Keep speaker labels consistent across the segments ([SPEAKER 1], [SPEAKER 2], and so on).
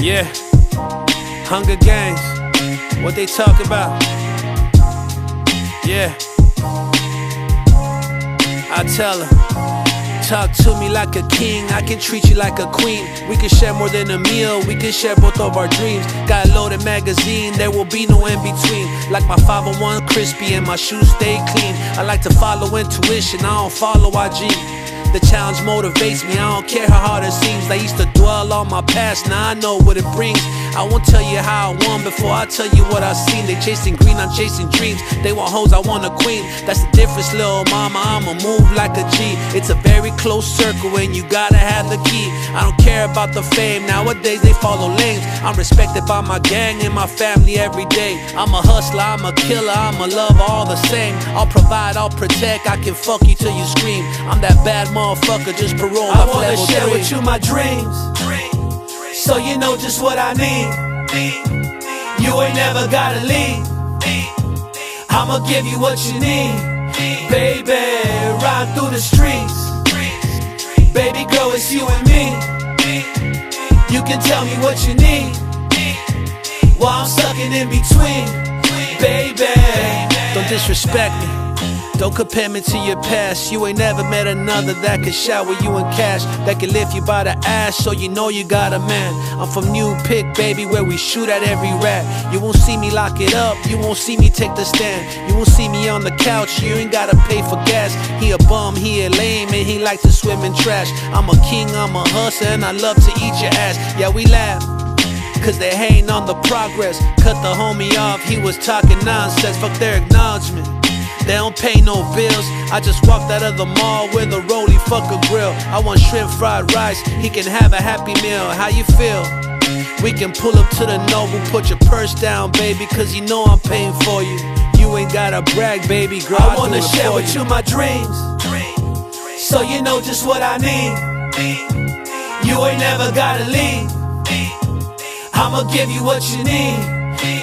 [SPEAKER 1] Yeah, Hunger Games, what they talk about. Yeah, I tell her, talk to me like a king, I can treat you like a queen. We can share more than a meal, we can share both of our dreams. Got a loaded magazine, there will be no in between. Like my 501 crispy and my shoes stay clean. I like to follow intuition, I don't follow IG. The challenge motivates me, I don't care how hard it seems. I used to dwell on my past, now I know what it brings. I won't tell you how I won before I tell you what I seen. They chasing green, I'm chasing dreams. They want hoes, I want a queen. That's the difference, little mama. I'ma move like a G. It's a very close circle, and you gotta have the key. I don't care about the fame. Nowadays they follow lanes. I'm respected by my gang and my family every day. I'm a hustler, I'm a killer, I'm a lover, all the same. I'll provide, I'll protect. I can fuck you till you scream. I'm that bad motherfucker, just parole.
[SPEAKER 2] I wanna share with you my dreams, so you know just what I need. You ain't never gotta leave. I'ma give you what you need, baby. Ride through the streets, baby girl, it's you and me. You can tell me what you need, while I'm sucking in between, baby.
[SPEAKER 1] Don't disrespect me. Don't compare me to your past. You ain't never met another that could shower you in cash, that could lift you by the ass, so you know you got a man. I'm from New Pick, baby, where we shoot at every rat. You won't see me lock it up, you won't see me take the stand. You won't see me on the couch, you ain't gotta pay for gas. He a bum, he a lame, and he like to swim in trash. I'm a king, I'm a hustler, and I love to eat your ass. Yeah, we laugh. Cause they hating on the progress. Cut the homie off, he was talking nonsense. Fuck their acknowledgement. They don't pay no bills. I just walked out of the mall with a rollie, fuck a grill. I want shrimp fried rice, he can have a happy meal. How you feel? We can pull up to the Noble, put your purse down, baby, cause you know I'm paying for you. You ain't gotta brag, baby girl.
[SPEAKER 2] I wanna share with you my dreams, so you know just what I need. You ain't never gotta leave. I'ma give you what you need,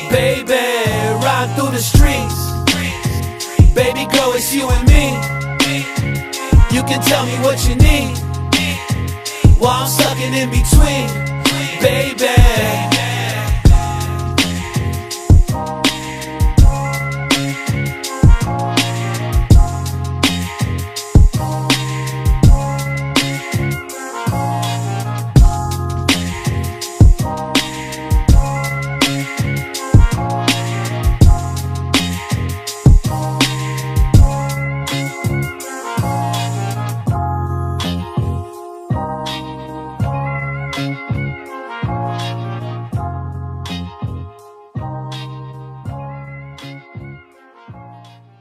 [SPEAKER 2] baby. Ride through the streets, baby girl, it's you and me. You can tell me what you need, while I'm sucking in between, baby.